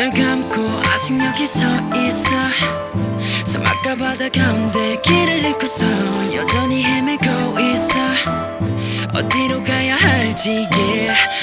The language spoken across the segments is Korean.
눈을 감고 아직 여기 서 있어 사막과 바다 가운데 길을 잃고서 여전히 헤매고 있어 어디로 가야 할지 yeah.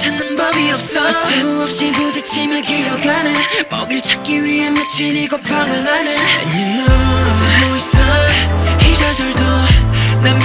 찾는 법이 없어. 수없이 부딪히며 기억하는 먹일 찾기 위해 며칠 이고 방황하는 And you know 그 숨어 있어. 이 좌절도 난